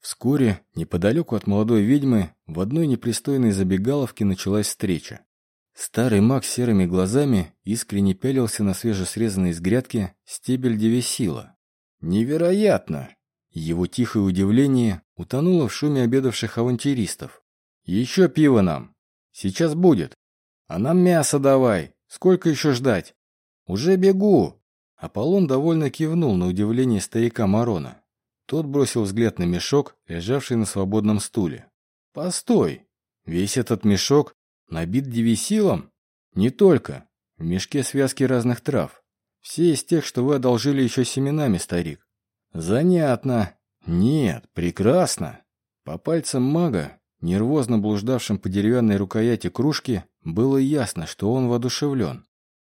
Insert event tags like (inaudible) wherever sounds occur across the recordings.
Вскоре, неподалеку от молодой ведьмы, в одной непристойной забегаловке началась встреча. Старый маг серыми глазами искренне пялился на свежесрезанный из грядки стебель девесила. «Невероятно!» Его тихое удивление утонуло в шуме обедавших авантюристов. «Еще пиво нам! Сейчас будет! А нам мясо давай! Сколько еще ждать?» «Уже бегу!» Аполлон довольно кивнул на удивление старика Марона. Тот бросил взгляд на мешок, лежавший на свободном стуле. «Постой! Весь этот мешок набит девисилом? Не только. В мешке связки разных трав. Все из тех, что вы одолжили еще семенами, старик. Занятно. Нет, прекрасно. По пальцам мага, нервозно блуждавшим по деревянной рукояти кружки, было ясно, что он воодушевлен.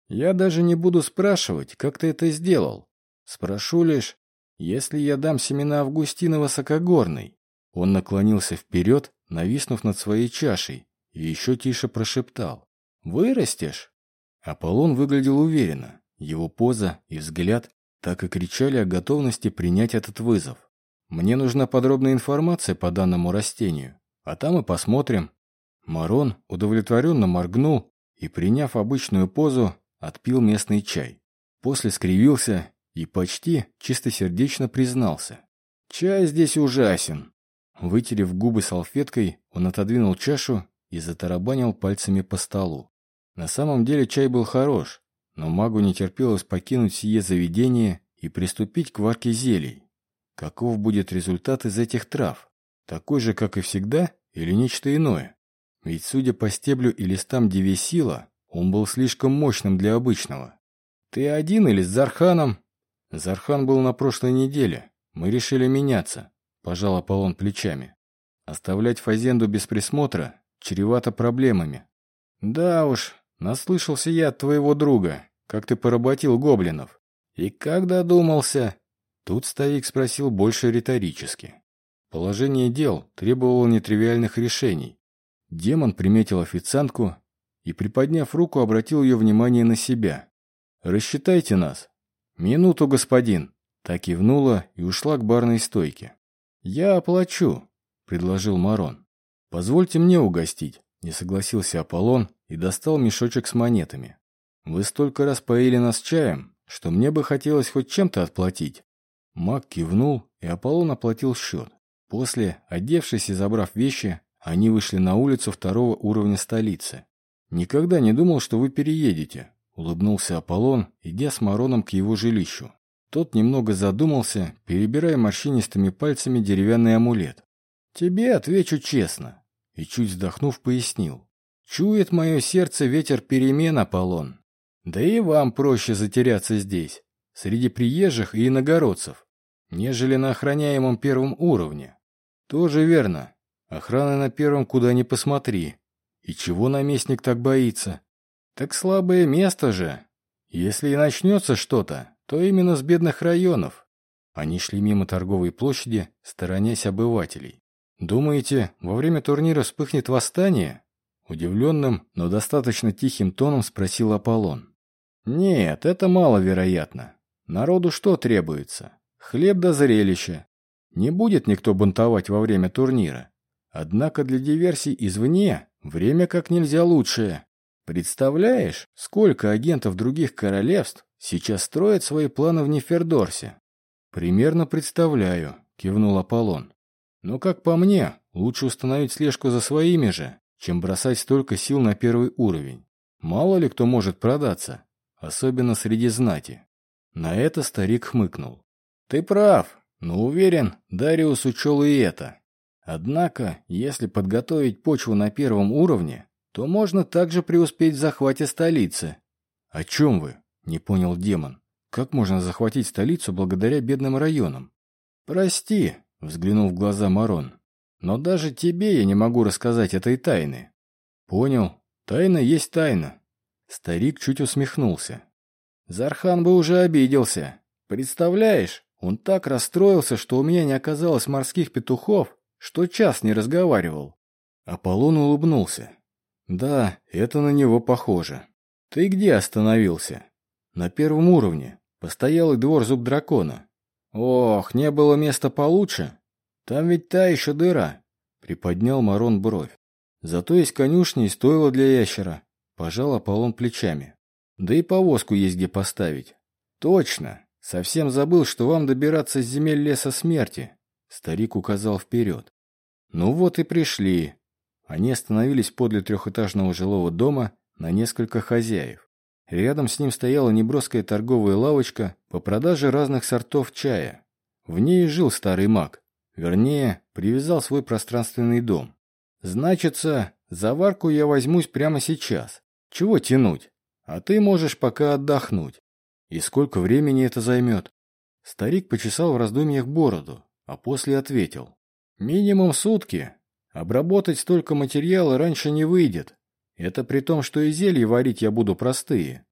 Я даже не буду спрашивать, как ты это сделал. Спрошу лишь, если я дам семена Августина Высокогорной. Он наклонился вперед, нависнув над своей чашей, и еще тише прошептал. «Вырастешь?» Аполлон выглядел уверенно. Его поза и взгляд так и кричали о готовности принять этот вызов. «Мне нужна подробная информация по данному растению, а там и посмотрим». Марон удовлетворенно моргнул и, приняв обычную позу, отпил местный чай. После скривился и почти чистосердечно признался. «Чай здесь ужасен». Вытерев губы салфеткой, он отодвинул чашу и затарабанил пальцами по столу. На самом деле чай был хорош, но магу не терпелось покинуть сие заведение и приступить к варке зелий. Каков будет результат из этих трав? Такой же, как и всегда, или нечто иное? Ведь, судя по стеблю и листам девесила, он был слишком мощным для обычного. «Ты один или с Зарханом?» «Зархан был на прошлой неделе. Мы решили меняться», – пожал Аполлон плечами. «Оставлять Фазенду без присмотра чревато проблемами». «Да уж, наслышался я от твоего друга, как ты поработил гоблинов. И как додумался?» Тут старик спросил больше риторически. Положение дел требовало нетривиальных решений. Демон приметил официантку и, приподняв руку, обратил ее внимание на себя. «Рассчитайте нас». «Минуту, господин». Так кивнула и ушла к барной стойке. «Я оплачу», — предложил Марон. «Позвольте мне угостить», — не согласился Аполлон и достал мешочек с монетами. «Вы столько раз поили нас чаем, что мне бы хотелось хоть чем-то отплатить». Маг кивнул, и Аполлон оплатил счет. После, одевшись и забрав вещи, они вышли на улицу второго уровня столицы. «Никогда не думал, что вы переедете», — улыбнулся Аполлон, идя с Мароном к его жилищу. Тот немного задумался, перебирая морщинистыми пальцами деревянный амулет. «Тебе отвечу честно», — и чуть вздохнув, пояснил. «Чует мое сердце ветер перемен, Аполлон. Да и вам проще затеряться здесь, среди приезжих и иногородцев, нежели на охраняемом первом уровне. Тоже верно. Охрана на первом куда ни посмотри, и чего наместник так боится? Так слабое место же. Если и начнется что-то, то именно с бедных районов. Они шли мимо торговой площади, сторонясь обывателей. «Думаете, во время турнира вспыхнет восстание?» Удивленным, но достаточно тихим тоном спросил Аполлон. «Нет, это маловероятно. Народу что требуется? Хлеб до зрелища. Не будет никто бунтовать во время турнира. Однако для диверсий извне время как нельзя лучшее. Представляешь, сколько агентов других королевств сейчас строят свои планы в Нефердорсе? Примерно представляю, кивнул Аполлон. Но как по мне, лучше установить слежку за своими же, чем бросать столько сил на первый уровень. Мало ли кто может продаться, особенно среди знати. На это старик хмыкнул. Ты прав, но уверен, Дариус учел и это. Однако, если подготовить почву на первом уровне, то можно также преуспеть в захвате столицы. «О чем вы?» – не понял демон. «Как можно захватить столицу благодаря бедным районам?» «Прости», – взглянул в глаза Марон. «Но даже тебе я не могу рассказать этой тайны». «Понял. Тайна есть тайна». Старик чуть усмехнулся. «Зархан бы уже обиделся. Представляешь, он так расстроился, что у меня не оказалось морских петухов, что час не разговаривал. Аполлон улыбнулся. Да, это на него похоже. Ты где остановился? На первом уровне. Постоялый двор зуб дракона. Ох, не было места получше? Там ведь та еще дыра, приподнял Марон бровь. Зато есть конюшни и стоило для ящера. Пожал Аполлон плечами. Да и повозку есть где поставить. Точно. Совсем забыл, что вам добираться с земель леса смерти. Старик указал вперед. Ну вот и пришли. Они остановились подле трехэтажного жилого дома на несколько хозяев. Рядом с ним стояла неброская торговая лавочка по продаже разных сортов чая. В ней жил старый маг. Вернее, привязал свой пространственный дом. Значится, заварку я возьмусь прямо сейчас. Чего тянуть? А ты можешь пока отдохнуть. И сколько времени это займет? Старик почесал в раздумьях бороду, а после ответил. Минимум сутки. Обработать столько материала раньше не выйдет. Это при том, что и зелья варить я буду простые.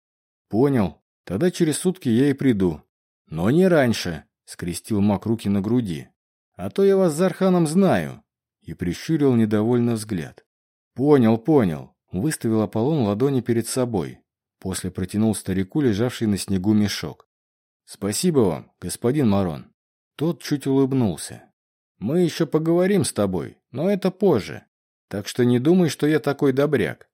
Понял. Тогда через сутки я и приду. Но не раньше, скрестил маг руки на груди. А то я вас с Зарханом знаю. И прищурил недовольно взгляд. Понял, понял. Выставил Аполлон ладони перед собой. После протянул старику лежавший на снегу мешок. «Спасибо вам, господин Марон». Тот чуть улыбнулся. Мы еще поговорим с тобой, но это позже. Так что не думай, что я такой добряк.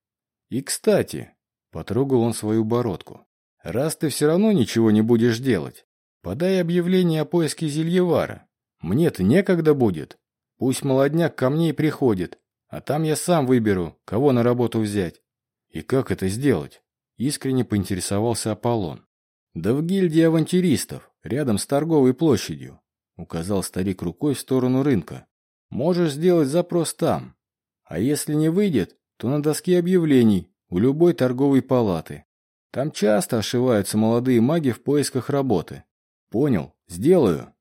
И, кстати, потрогал он свою бородку. Раз ты все равно ничего не будешь делать, подай объявление о поиске Зельевара. Мне-то некогда будет. Пусть молодняк ко мне и приходит, а там я сам выберу, кого на работу взять. И как это сделать? Искренне поинтересовался Аполлон. Да в гильдии авантюристов, рядом с торговой площадью. Указал старик рукой в сторону рынка. Можешь сделать запрос там. А если не выйдет, то на доске объявлений у любой торговой палаты. Там часто ошиваются молодые маги в поисках работы. Понял, сделаю.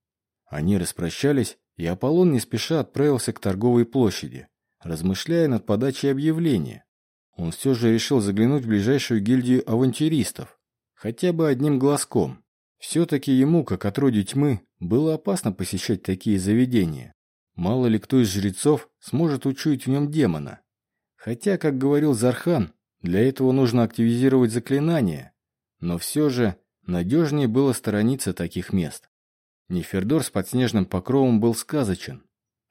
Они распрощались, и Аполлон не спеша отправился к торговой площади, размышляя над подачей объявления. Он все же решил заглянуть в ближайшую гильдию авантюристов, хотя бы одним глазком. Все-таки ему, как отродью тьмы, было опасно посещать такие заведения. Мало ли кто из жрецов сможет учуять в нем демона. Хотя, как говорил Зархан, для этого нужно активизировать заклинания. Но все же надежнее было сторониться таких мест. Нефердор с подснежным покровом был сказочен.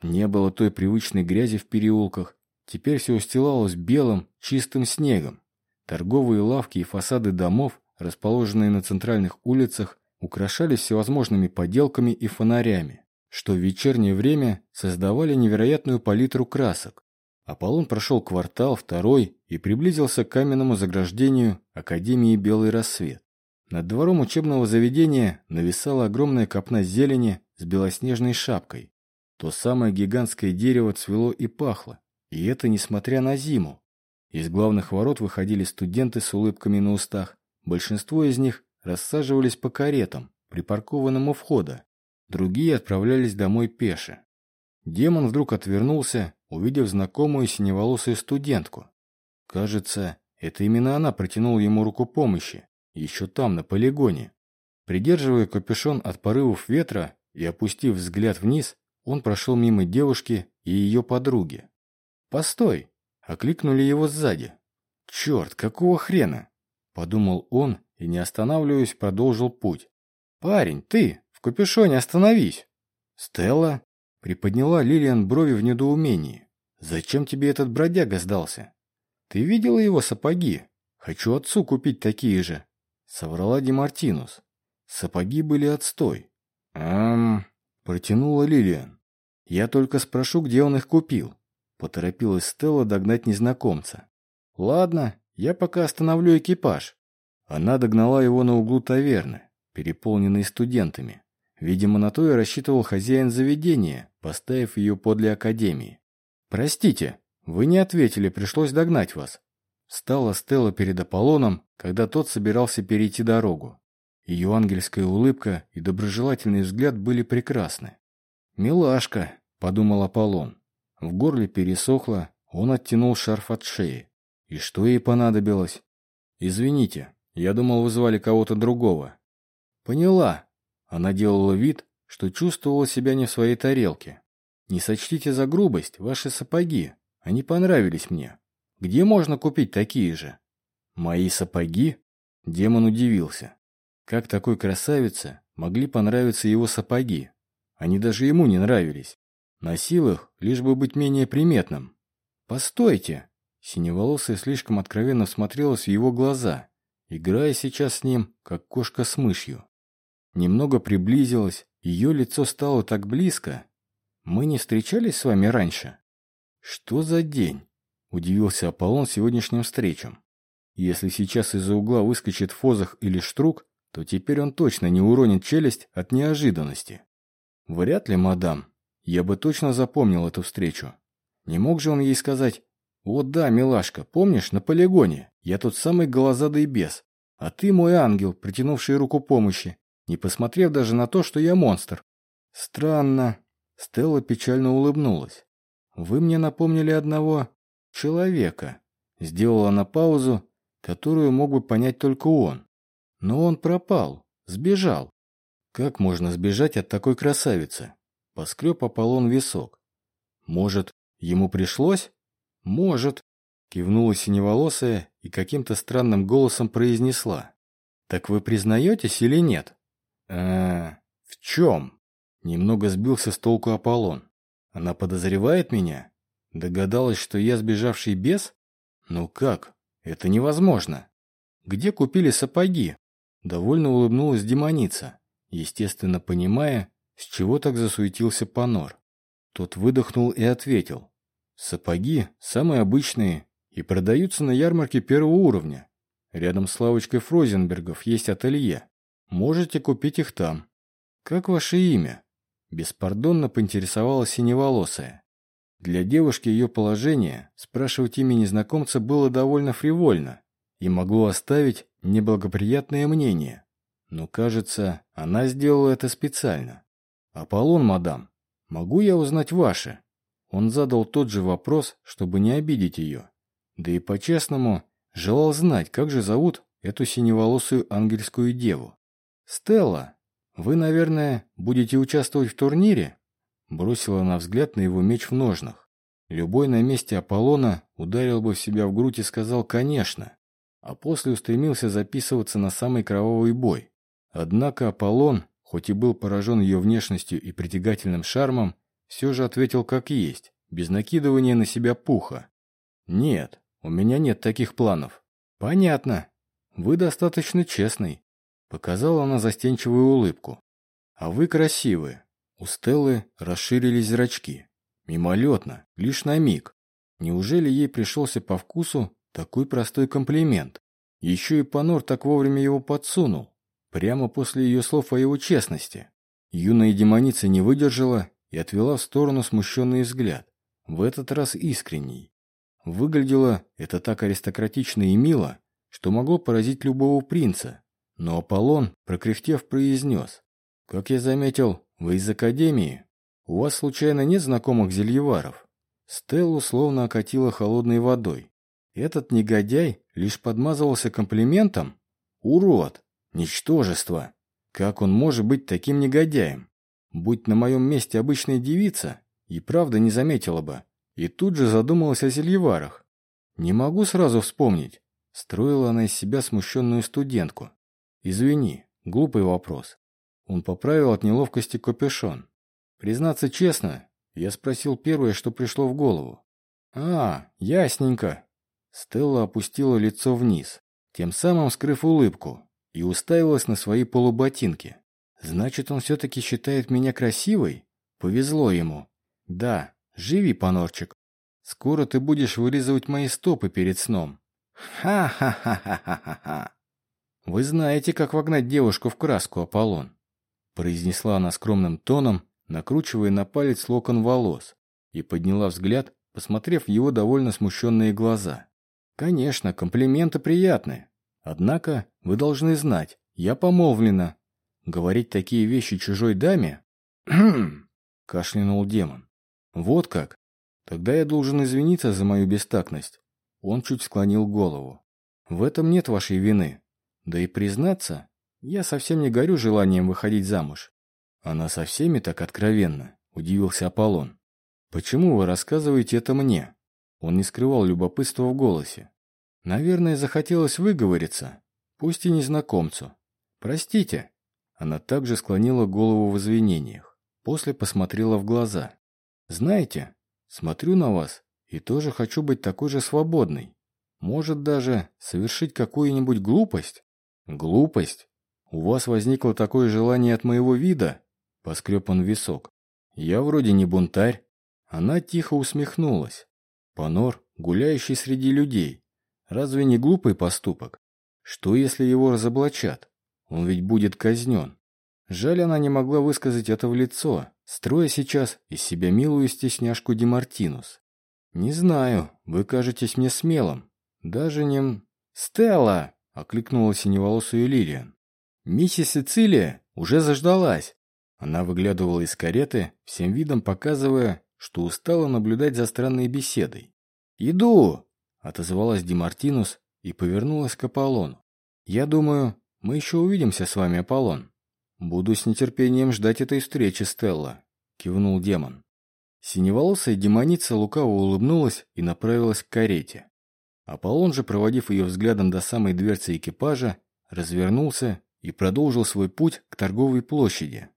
Не было той привычной грязи в переулках. Теперь все устилалось белым, чистым снегом. Торговые лавки и фасады домов, расположенные на центральных улицах, украшались всевозможными поделками и фонарями, что в вечернее время создавали невероятную палитру красок. Аполлон прошел квартал, второй, и приблизился к каменному заграждению Академии Белый Рассвет. Над двором учебного заведения нависала огромная копна зелени с белоснежной шапкой. То самое гигантское дерево цвело и пахло, и это несмотря на зиму. Из главных ворот выходили студенты с улыбками на устах. Большинство из них рассаживались по каретам, припаркованным у входа. Другие отправлялись домой пеше. Демон вдруг отвернулся, увидев знакомую синеволосую студентку. Кажется, это именно она протянула ему руку помощи, еще там, на полигоне. Придерживая капюшон от порывов ветра и опустив взгляд вниз, он прошел мимо девушки и ее подруги. «Постой!» — окликнули его сзади. «Черт, какого хрена?» — подумал он и, не останавливаясь, продолжил путь. «Парень, ты! В капюшоне остановись!» «Стелла?» — приподняла Лилиан брови в недоумении. «Зачем тебе этот бродяга сдался?» «Ты видела его сапоги? Хочу отцу купить такие же!» — соврала Демартинус. Сапоги были отстой. «Эм...» — протянула Лилиан. «Я только спрошу, где он их купил». Поторопилась Стелла догнать незнакомца. «Ладно, я пока остановлю экипаж. Она догнала его на углу таверны, переполненной студентами. Видимо, на то и рассчитывал хозяин заведения, поставив ее подле академии. «Простите, вы не ответили, пришлось догнать вас». Стала Стелла перед Аполлоном, когда тот собирался перейти дорогу. Ее ангельская улыбка и доброжелательный взгляд были прекрасны. «Милашка», — подумал Аполлон. В горле пересохло, он оттянул шарф от шеи. И что ей понадобилось? «Извините, я думал, вы звали кого-то другого. Поняла. Она делала вид, что чувствовала себя не в своей тарелке. Не сочтите за грубость ваши сапоги. Они понравились мне. Где можно купить такие же? Мои сапоги? Демон удивился. Как такой красавице могли понравиться его сапоги? Они даже ему не нравились. Носил их, лишь бы быть менее приметным. «Постойте!» Синеволосая слишком откровенно смотрелась в его глаза, играя сейчас с ним, как кошка с мышью. Немного приблизилась, ее лицо стало так близко. «Мы не встречались с вами раньше?» «Что за день?» – удивился Аполлон сегодняшним встречам. Если сейчас из-за угла выскочит Фозах или Штрук, то теперь он точно не уронит челюсть от неожиданности. Вряд ли, мадам. Я бы точно запомнил эту встречу. Не мог же он ей сказать, «Вот да, милашка, помнишь, на полигоне? Я тот самый голозадый бес, а ты мой ангел, протянувший руку помощи, не посмотрев даже на то, что я монстр». Странно. Стелла печально улыбнулась. «Вы мне напомнили одного человека». Сделала на паузу, которую мог бы понять только он. Но он пропал, сбежал. Как можно сбежать от такой красавицы? Поскреб Аполлон висок. Может, ему пришлось? Может. Кивнула синеволосая и каким-то странным голосом произнесла. Так вы признаетесь или нет? э в чем? Немного сбился с толку Аполлон. Она подозревает меня? Догадалась, что я сбежавший бес? Ну как? Это невозможно. Где купили сапоги? Довольно улыбнулась демоница, естественно понимая, с чего так засуетился Панор. Тот выдохнул и ответил. Сапоги самые обычные и продаются на ярмарке первого уровня. Рядом с лавочкой Фрозенбергов есть ателье. Можете купить их там. Как ваше имя? Беспардонно поинтересовалась синеволосая. Для девушки ее положение спрашивать имя незнакомца было довольно фривольно и могло оставить неблагоприятное мнение. Но, кажется, она сделала это специально. «Аполлон, мадам, могу я узнать ваше?» Он задал тот же вопрос, чтобы не обидеть ее. Да и по-честному желал знать, как же зовут эту синеволосую ангельскую деву. «Стелла, вы, наверное, будете участвовать в турнире?» Бросила на взгляд на его меч в ножнах. Любой на месте Аполлона ударил бы в себя в грудь и сказал «конечно», а после устремился записываться на самый кровавый бой. Однако Аполлон, хоть и был поражен ее внешностью и притягательным шармом, все же ответил как есть, без накидывания на себя пуха. «Нет, у меня нет таких планов». «Понятно. Вы достаточно честный», — показала она застенчивую улыбку. «А вы красивые. У Стеллы расширились зрачки. Мимолетно, лишь на миг. Неужели ей пришелся по вкусу такой простой комплимент? Еще и Панор так вовремя его подсунул. Прямо после ее слов о его честности. Юная демоница не выдержала и отвела в сторону смущенный взгляд. В этот раз искренний. Выглядело это так аристократично и мило, что могло поразить любого принца. Но Аполлон, прокряхтев, произнес. Как я заметил, вы из академии? У вас случайно нет знакомых зельеваров? Стеллу словно окатило холодной водой. Этот негодяй лишь подмазывался комплиментом? Урод! Ничтожество! Как он может быть таким негодяем? Будь на моем месте обычная девица, и правда не заметила бы. И тут же задумалась о зельеварах. Не могу сразу вспомнить. Строила она из себя смущенную студентку. Извини, глупый вопрос. Он поправил от неловкости капюшон. Признаться честно, я спросил первое, что пришло в голову. «А, ясненько». Стелла опустила лицо вниз, тем самым скрыв улыбку, и уставилась на свои полуботинки. «Значит, он все-таки считает меня красивой? Повезло ему. Да, живи, понорчик. Скоро ты будешь вырезывать мои стопы перед сном». «Ха-ха-ха-ха-ха-ха!» Вы знаете, как вогнать девушку в краску, Аполлон произнесла она скромным тоном, накручивая на палец локон волос, и подняла взгляд, посмотрев в его довольно смущенные глаза. «Конечно, комплименты приятны. Однако вы должны знать, я помолвлена. Говорить такие вещи чужой даме...» «Хм!» (clears throat) — кашлянул демон. «Вот как? Тогда я должен извиниться за мою бестактность». Он чуть склонил голову. «В этом нет вашей вины. Да и признаться, я совсем не горю желанием выходить замуж. Она со всеми так откровенно, удивился Аполлон. Почему вы рассказываете это мне? Он не скрывал любопытства в голосе. Наверное, захотелось выговориться, пусть и незнакомцу. Простите. Она также склонила голову в извинениях. После посмотрела в глаза. Знаете, смотрю на вас и тоже хочу быть такой же свободной. Может даже совершить какую-нибудь глупость? Глупость? У вас возникло такое желание от моего вида? Поскреб он висок. Я вроде не бунтарь. Она тихо усмехнулась. Понор, гуляющий среди людей. Разве не глупый поступок? Что, если его разоблачат? Он ведь будет казнен. Жаль, она не могла высказать это в лицо, строя сейчас из себя милую стесняшку Демартинус. «Не знаю, вы кажетесь мне смелым. Даже не...» «Стелла!» — окликнула синеволосую Лилиан. «Миссис Сицилия уже заждалась!» Она выглядывала из кареты, всем видом показывая, что устала наблюдать за странной беседой. «Иду!» — отозвалась Демартинус и повернулась к Аполлону. «Я думаю, мы еще увидимся с вами, Аполлон». «Буду с нетерпением ждать этой встречи, Стелла», — кивнул демон. Синеволосая демоница лукаво улыбнулась и направилась к карете. Аполлон же, проводив ее взглядом до самой дверцы экипажа, развернулся и продолжил свой путь к торговой площади.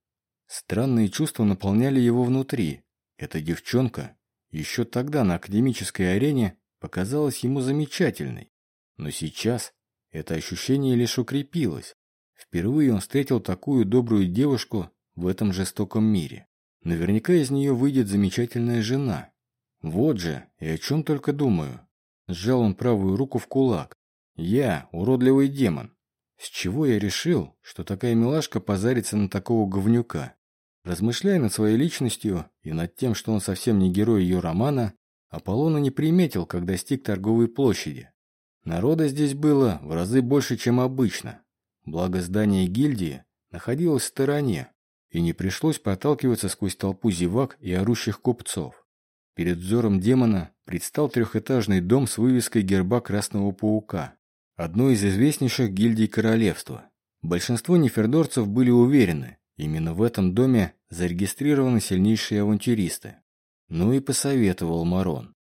Странные чувства наполняли его внутри. Эта девчонка еще тогда на академической арене показалась ему замечательной. Но сейчас это ощущение лишь укрепилось. Впервые он встретил такую добрую девушку в этом жестоком мире. Наверняка из нее выйдет замечательная жена. Вот же, и о чем только думаю. Сжал он правую руку в кулак. Я, уродливый демон. С чего я решил, что такая милашка позарится на такого говнюка? Размышляя над своей личностью и над тем, что он совсем не герой ее романа, Аполлона не приметил, как достиг торговой площади. Народа здесь было в разы больше, чем обычно. Благо здание гильдии находилось в стороне, и не пришлось проталкиваться сквозь толпу зевак и орущих купцов. Перед взором демона предстал трехэтажный дом с вывеской герба Красного Паука, одной из известнейших гильдий королевства. Большинство нефердорцев были уверены, именно в этом доме зарегистрированы сильнейшие авантюристы. Ну и посоветовал Марон.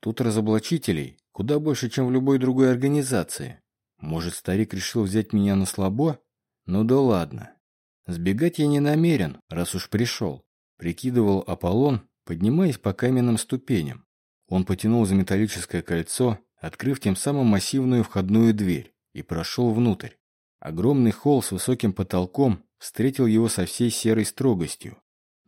Тут разоблачителей куда больше, чем в любой другой организации. Может, старик решил взять меня на слабо? Ну да ладно. Сбегать я не намерен, раз уж пришел. Прикидывал Аполлон, поднимаясь по каменным ступеням. Он потянул за металлическое кольцо, открыв тем самым массивную входную дверь, и прошел внутрь. Огромный холл с высоким потолком встретил его со всей серой строгостью.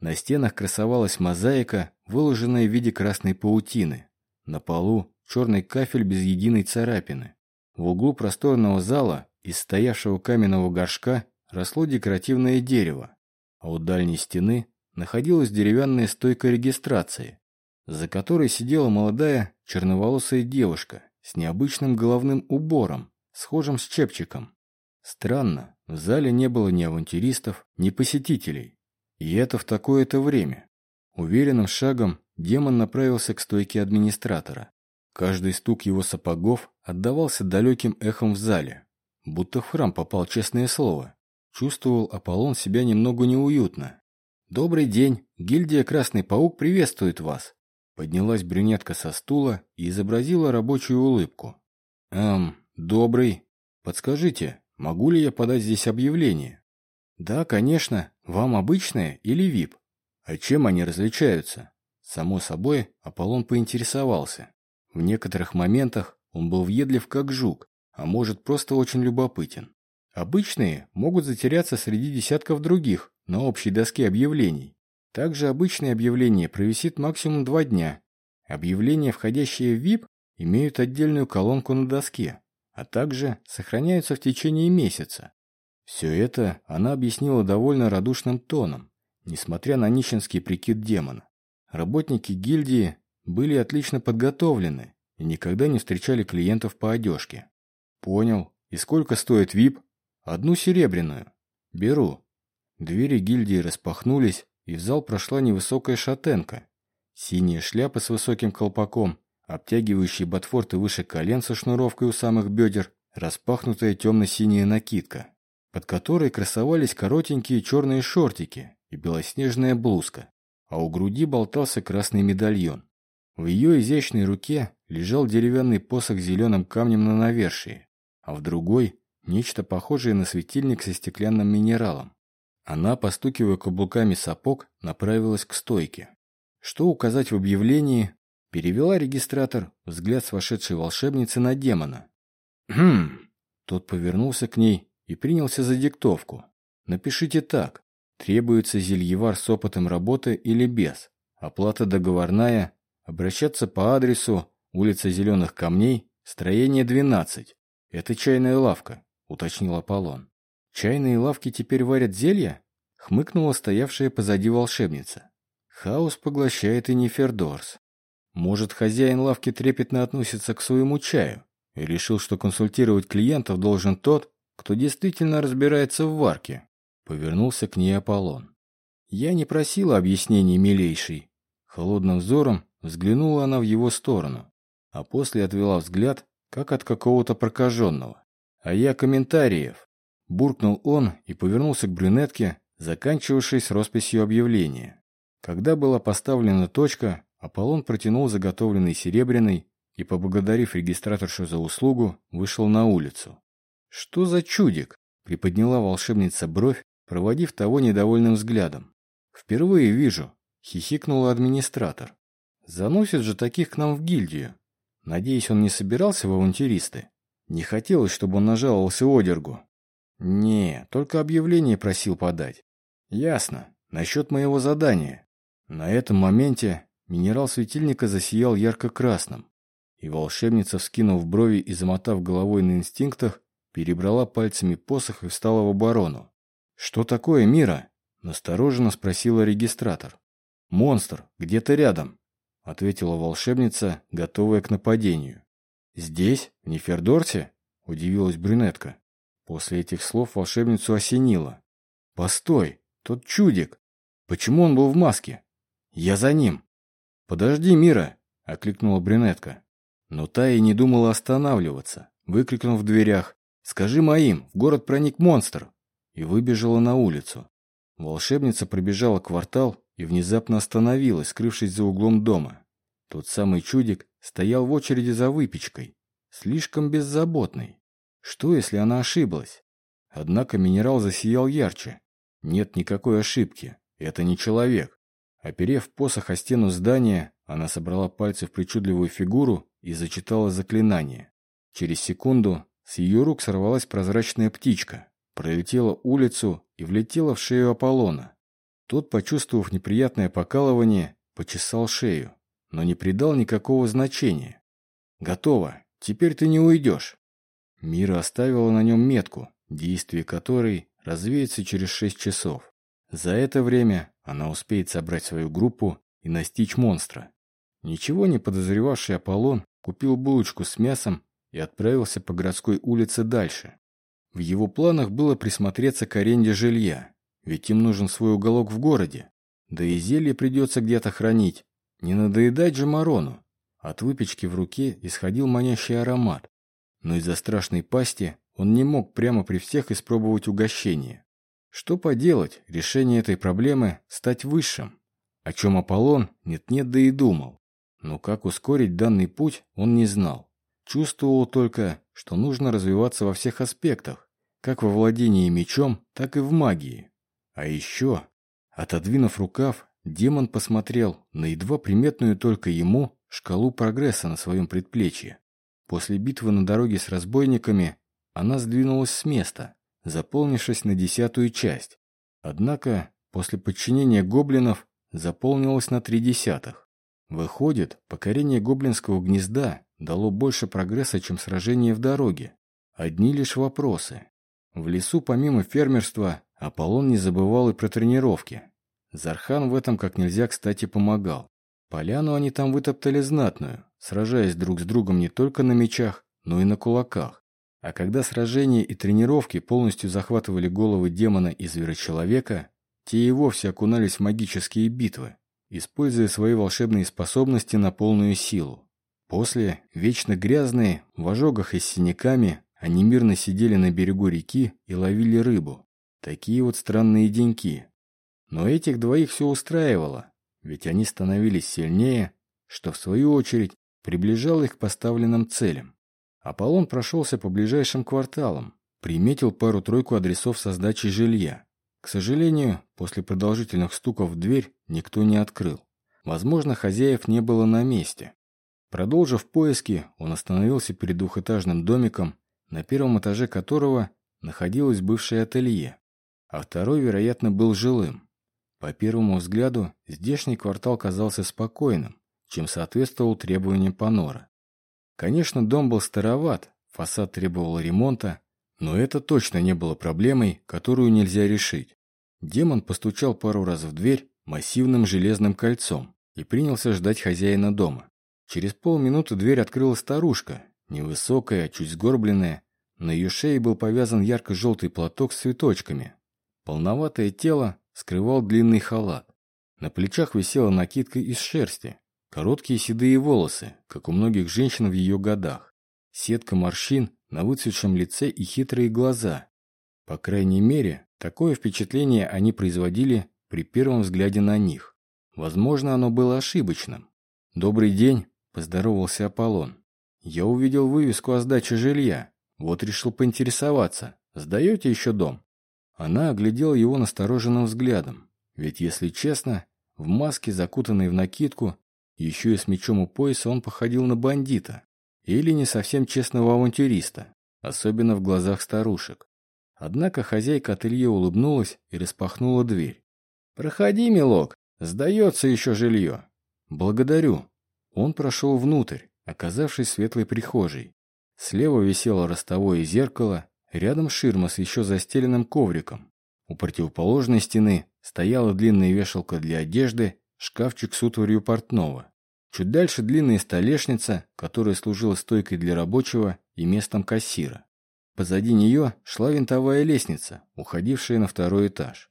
На стенах красовалась мозаика, выложенная в виде красной паутины. На полу черный кафель без единой царапины. В углу просторного зала из стоявшего каменного горшка росло декоративное дерево, а у дальней стены находилась деревянная стойка регистрации, за которой сидела молодая черноволосая девушка с необычным головным убором, схожим с чепчиком. Странно, в зале не было ни авантюристов, ни посетителей. И это в такое-то время. Уверенным шагом демон направился к стойке администратора. Каждый стук его сапогов отдавался далеким эхом в зале, будто в храм попал честное слово. Чувствовал Аполлон себя немного неуютно. «Добрый день! Гильдия Красный Паук приветствует вас!» Поднялась брюнетка со стула и изобразила рабочую улыбку. «Эм, добрый. Подскажите, могу ли я подать здесь объявление?» «Да, конечно. Вам обычное или ВИП?» «А чем они различаются?» Само собой, Аполлон поинтересовался. В некоторых моментах он был въедлив как жук, а может просто очень любопытен. Обычные могут затеряться среди десятков других на общей доске объявлений. Также обычное объявление провисит максимум два дня. Объявления, входящие в VIP, имеют отдельную колонку на доске, а также сохраняются в течение месяца. Все это она объяснила довольно радушным тоном, несмотря на нищенский прикид демона. Работники гильдии были отлично подготовлены и никогда не встречали клиентов по одежке. «Понял. И сколько стоит VIP?» Одну серебряную. Беру. Двери гильдии распахнулись, и в зал прошла невысокая шатенка. Синяя шляпа с высоким колпаком, обтягивающие ботфорты выше колен со шнуровкой у самых бедер, распахнутая темно-синяя накидка, под которой красовались коротенькие черные шортики и белоснежная блузка, а у груди болтался красный медальон. В ее изящной руке лежал деревянный посох с зеленым камнем на навершии, а в другой Нечто похожее на светильник со стеклянным минералом. Она, постукивая каблуками сапог, направилась к стойке. Что указать в объявлении? Перевела регистратор взгляд с вошедшей волшебницы на демона. «Хм...» Тот повернулся к ней и принялся за диктовку. «Напишите так. Требуется зельевар с опытом работы или без. Оплата договорная. Обращаться по адресу улица Зеленых Камней, строение 12. Это чайная лавка», — уточнил Аполлон. «Чайные лавки теперь варят зелья?» — хмыкнула стоявшая позади волшебница. «Хаос поглощает и Нефердорс. Может, хозяин лавки трепетно относится к своему чаю и решил, что консультировать клиентов должен тот, кто действительно разбирается в варке?» Повернулся к ней Аполлон. «Я не просила объяснений, милейший». Холодным взором взглянула она в его сторону, а после отвела взгляд, как от какого-то прокаженного. «А я комментариев!» Буркнул он и повернулся к брюнетке, заканчивавшей с росписью объявления. Когда была поставлена точка, Аполлон протянул заготовленный серебряный и, поблагодарив регистраторшу за услугу, вышел на улицу. «Что за чудик?» — приподняла волшебница бровь, проводив того недовольным взглядом. «Впервые вижу», — хихикнул администратор. «Заносит же таких к нам в гильдию. Надеюсь, он не собирался в авантюристы. Не хотелось, чтобы он нажаловался Одергу». «Не, только объявление просил подать». «Ясно. Насчет моего задания». На этом моменте минерал светильника засиял ярко-красным, и волшебница, вскинув брови и замотав головой на инстинктах, перебрала пальцами посох и встала в оборону. «Что такое, Мира?» – настороженно спросила регистратор. «Монстр, где-то рядом», – ответила волшебница, готовая к нападению. «Здесь? В Нефердорте?» – удивилась брюнетка. После этих слов волшебницу осенило. «Постой, тот чудик! Почему он был в маске? Я за ним!» «Подожди, Мира!» – окликнула брюнетка. Но та и не думала останавливаться, выкрикнув в дверях «Скажи моим, в город проник монстр!» и выбежала на улицу. Волшебница пробежала квартал и внезапно остановилась, скрывшись за углом дома. Тот самый чудик стоял в очереди за выпечкой, слишком беззаботный. Что, если она ошиблась? Однако минерал засиял ярче. Нет никакой ошибки, это не человек. Оперев посох о стену здания, она собрала пальцы в причудливую фигуру и зачитала заклинание. Через секунду с ее рук сорвалась прозрачная птичка, пролетела улицу и влетела в шею Аполлона. Тот, почувствовав неприятное покалывание, почесал шею, но не придал никакого значения. «Готово. Теперь ты не уйдешь». Мира оставила на нем метку, действие которой развеется через шесть часов. За это время она успеет собрать свою группу и настичь монстра. Ничего не подозревавший Аполлон купил булочку с мясом и отправился по городской улице дальше. В его планах было присмотреться к аренде жилья, ведь им нужен свой уголок в городе. Да и зелье придется где-то хранить. Не надоедать же Марону. От выпечки в руке исходил манящий аромат. Но из-за страшной пасти он не мог прямо при всех испробовать угощение. Что поделать, решение этой проблемы – стать высшим. О чем Аполлон нет-нет да и думал. Но как ускорить данный путь, он не знал. Чувствовал только, что нужно развиваться во всех аспектах как во владении мечом, так и в магии. А еще, отодвинув рукав, демон посмотрел на едва приметную только ему шкалу прогресса на своем предплечье. После битвы на дороге с разбойниками она сдвинулась с места, заполнившись на десятую часть. Однако, после подчинения гоблинов заполнилась на три десятых. Выходит, покорение гоблинского гнезда дало больше прогресса, чем сражение в дороге. Одни лишь вопросы. В лесу помимо фермерства Аполлон не забывал и про тренировки. Зархан в этом как нельзя кстати помогал. Поляну они там вытоптали знатную, сражаясь друг с другом не только на мечах, но и на кулаках. А когда сражения и тренировки полностью захватывали головы демона и зверочеловека, те и вовсе окунались в магические битвы, используя свои волшебные способности на полную силу. После, вечно грязные, в ожогах и с синяками, они мирно сидели на берегу реки и ловили рыбу. Такие вот странные деньки. Но этих двоих все устраивало, ведь они становились сильнее, что в свою очередь приближало их к поставленным целям. Аполлон прошелся по ближайшим кварталам, приметил пару-тройку адресов со сдачей жилья. К сожалению, после продолжительных стуков в дверь никто не открыл. Возможно, хозяев не было на месте. Продолжив поиски, он остановился перед двухэтажным домиком, на первом этаже которого находилось бывшее ателье, а второй, вероятно, был жилым. По первому взгляду, здешний квартал казался спокойным, чем соответствовал требованиям Панора. Конечно, дом был староват, фасад требовал ремонта, но это точно не было проблемой, которую нельзя решить. Демон постучал пару раз в дверь массивным железным кольцом и принялся ждать хозяина дома. Через полминуты дверь открыла старушка, невысокая, чуть сгорбленная. На ее шее был повязан ярко-желтый платок с цветочками. Полноватое тело скрывал длинный халат. На плечах висела накидка из шерсти. Короткие седые волосы, как у многих женщин в ее годах. Сетка морщин на выцветшем лице и хитрые глаза. По крайней мере, такое впечатление они производили при первом взгляде на них. Возможно, оно было ошибочным. «Добрый день», – поздоровался Аполлон. «Я увидел вывеску о сдаче жилья. Вот решил поинтересоваться. Сдаете еще дом?» Она оглядела его настороженным взглядом. Ведь, если честно, в маске, закутанной в накидку, еще и с мечом у пояса он походил на бандита. Или не совсем честного авантюриста, особенно в глазах старушек. Однако хозяйка ателье улыбнулась и распахнула дверь. «Проходи, милок, сдается еще жилье». «Благодарю». Он прошел внутрь, оказавшись в светлой прихожей. Слева висело ростовое зеркало, рядом ширма с еще застеленным ковриком. У противоположной стены стояла длинная вешалка для одежды, шкафчик с утварью портного. Чуть дальше длинная столешница, которая служила стойкой для рабочего и местом кассира. Позади нее шла винтовая лестница, уходившая на второй этаж.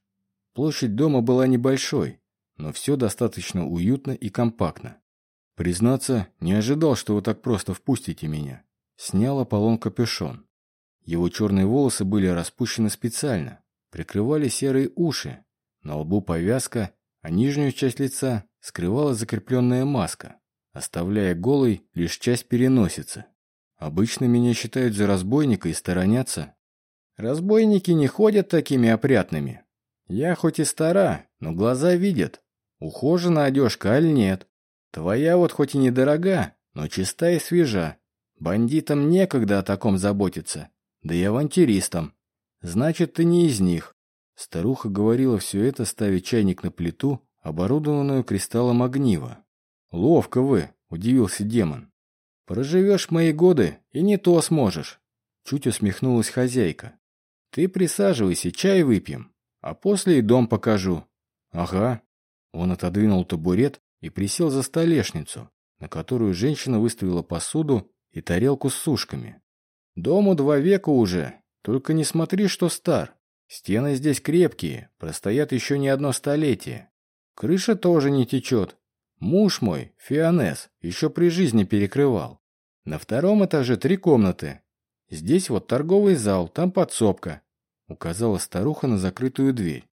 Площадь дома была небольшой, но все достаточно уютно и компактно. Признаться, не ожидал, что вы так просто впустите меня. Снял Аполлон капюшон. Его черные волосы были распущены специально, прикрывали серые уши, на лбу повязка, а нижнюю часть лица скрывала закрепленная маска, оставляя голой лишь часть переносицы. Обычно меня считают за разбойника и сторонятся. Разбойники не ходят такими опрятными. Я хоть и стара, но глаза видят. Ухожена одежка, аль нет. Твоя вот хоть и недорога, но чиста и свежа. Бандитам некогда о таком заботиться, да и авантюристам. Значит, ты не из них. Старуха говорила все это, ставя чайник на плиту, оборудованную кристаллом огнива. «Ловко вы!» – удивился демон. «Проживешь мои годы, и не то сможешь!» Чуть усмехнулась хозяйка. «Ты присаживайся, чай выпьем, а после и дом покажу». «Ага». Он отодвинул табурет и присел за столешницу, на которую женщина выставила посуду и тарелку с сушками. «Дому два века уже, только не смотри, что стар. Стены здесь крепкие, простоят еще не одно столетие. Крыша тоже не течет. Муж мой, Фионес, еще при жизни перекрывал. На втором этаже три комнаты. Здесь вот торговый зал, там подсобка. Указала старуха на закрытую дверь.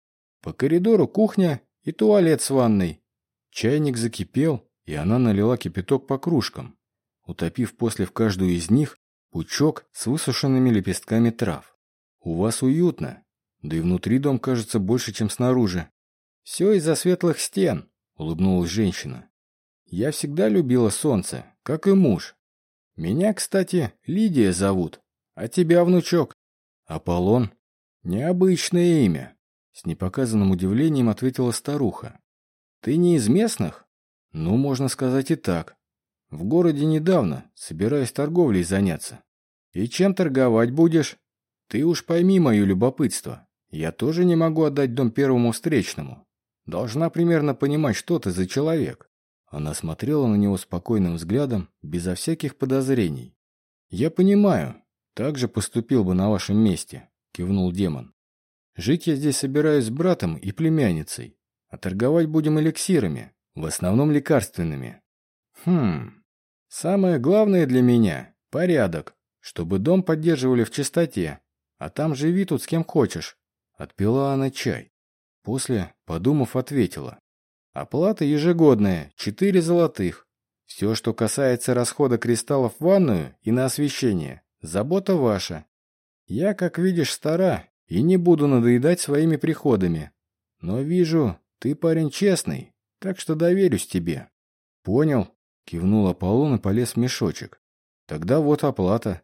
По коридору кухня и туалет с ванной. Чайник закипел, и она налила кипяток по кружкам, утопив после в каждую из них пучок с высушенными лепестками трав. «У вас уютно, да и внутри дом кажется больше, чем снаружи. «Все из-за светлых стен», — улыбнулась женщина. «Я всегда любила солнце, как и муж. Меня, кстати, Лидия зовут, а тебя, внучок?» «Аполлон?» «Необычное имя», — с непоказанным удивлением ответила старуха. «Ты не из местных?» «Ну, можно сказать и так. В городе недавно, собираюсь торговлей заняться. И чем торговать будешь? Ты уж пойми мое любопытство. Я тоже не могу отдать дом первому встречному. Должна примерно понимать, что ты за человек. Она смотрела на него спокойным взглядом, безо всяких подозрений. «Я понимаю. Так же поступил бы на вашем месте», — кивнул демон. «Жить я здесь собираюсь с братом и племянницей, а торговать будем эликсирами, в основном лекарственными. Хм, самое главное для меня — порядок, чтобы дом поддерживали в чистоте, а там живи тут с кем хочешь». Отпила она чай. После, подумав, ответила. Оплата ежегодная, четыре золотых. Все, что касается расхода кристаллов в ванную и на освещение, забота ваша. Я, как видишь, стара и не буду надоедать своими приходами. Но вижу, ты парень честный, Так что доверюсь тебе». «Понял», — кивнул Аполлон и полез в мешочек. «Тогда вот оплата».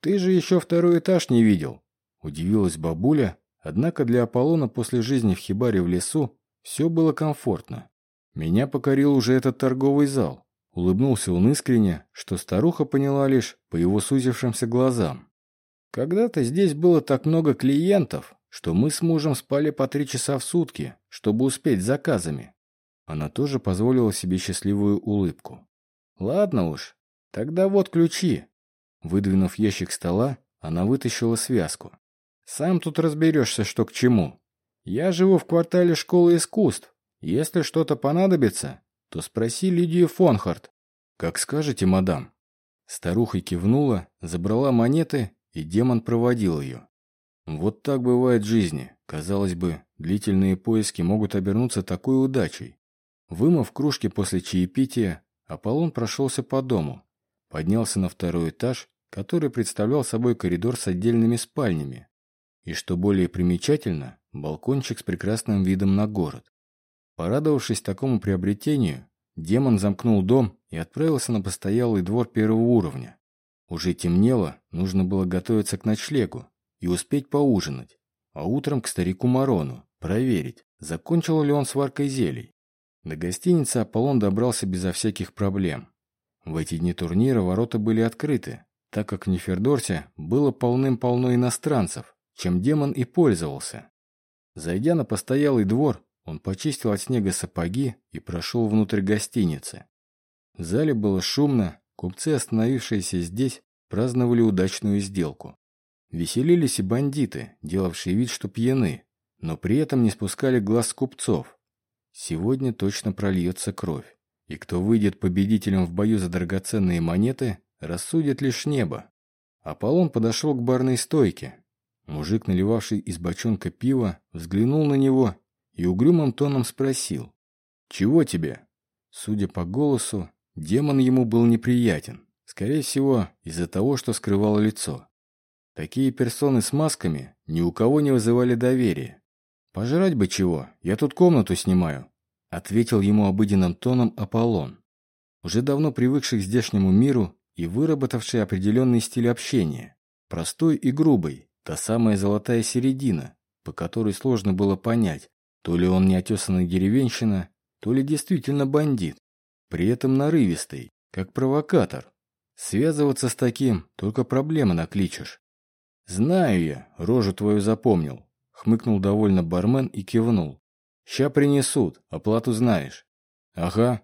«Ты же еще второй этаж не видел», — удивилась бабуля, однако для Аполлона после жизни в хибаре в лесу все было комфортно. Меня покорил уже этот торговый зал. Улыбнулся он искренне, что старуха поняла лишь по его сузившимся глазам. Когда-то здесь было так много клиентов, что мы с мужем спали по три часа в сутки, чтобы успеть с заказами. Она тоже позволила себе счастливую улыбку. Ладно уж, тогда вот ключи. Выдвинув ящик стола, она вытащила связку. Сам тут разберешься, что к чему. Я живу в квартале школы искусств. Если что-то понадобится, то спроси Лидию Фонхарт. Как скажете, мадам. Старуха кивнула, забрала монеты, и демон проводил ее. Вот так бывает в жизни. Казалось бы, длительные поиски могут обернуться такой удачей. Вымыв кружки после чаепития, Аполлон прошелся по дому, поднялся на второй этаж, который представлял собой коридор с отдельными спальнями. И что более примечательно, балкончик с прекрасным видом на город. Порадовавшись такому приобретению, демон замкнул дом и отправился на постоялый двор первого уровня. Уже темнело, нужно было готовиться к ночлегу и успеть поужинать, а утром к старику Марону, проверить, закончил ли он сваркой зелий. До гостиницы Аполлон добрался безо всяких проблем. В эти дни турнира ворота были открыты, так как в Нефердорсе было полным-полно иностранцев, чем демон и пользовался. Зайдя на постоялый двор, он почистил от снега сапоги и прошел внутрь гостиницы. В зале было шумно, купцы, остановившиеся здесь, праздновали удачную сделку. Веселились и бандиты, делавшие вид, что пьяны, но при этом не спускали глаз с купцов. Сегодня точно прольется кровь, и кто выйдет победителем в бою за драгоценные монеты, рассудит лишь небо. Аполлон подошел к барной стойке. Мужик, наливавший из бочонка пива, взглянул на него и угрюмым тоном спросил. «Чего тебе?» Судя по голосу, демон ему был неприятен. Скорее всего, из-за того, что скрывало лицо. Такие персоны с масками ни у кого не вызывали доверия. «Пожрать бы чего, я тут комнату снимаю», — ответил ему обыденным тоном Аполлон, уже давно привыкший к здешнему миру и выработавший определенный стиль общения. Простой и грубый, та самая золотая середина, по которой сложно было понять, то ли он неотесанный деревенщина, то ли действительно бандит. При этом нарывистый, как провокатор. Связываться с таким, только проблемы накличешь. «Знаю я, рожу твою запомнил», — хмыкнул довольно бармен и кивнул. «Ща принесут, оплату знаешь». «Ага,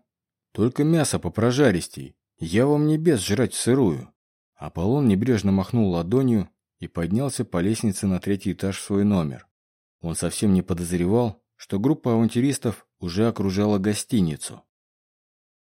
только мясо попрожаристей. Я вам не без жрать сырую». Аполлон небрежно махнул ладонью и поднялся по лестнице на третий этаж в свой номер. Он совсем не подозревал, что группа авантюристов уже окружала гостиницу.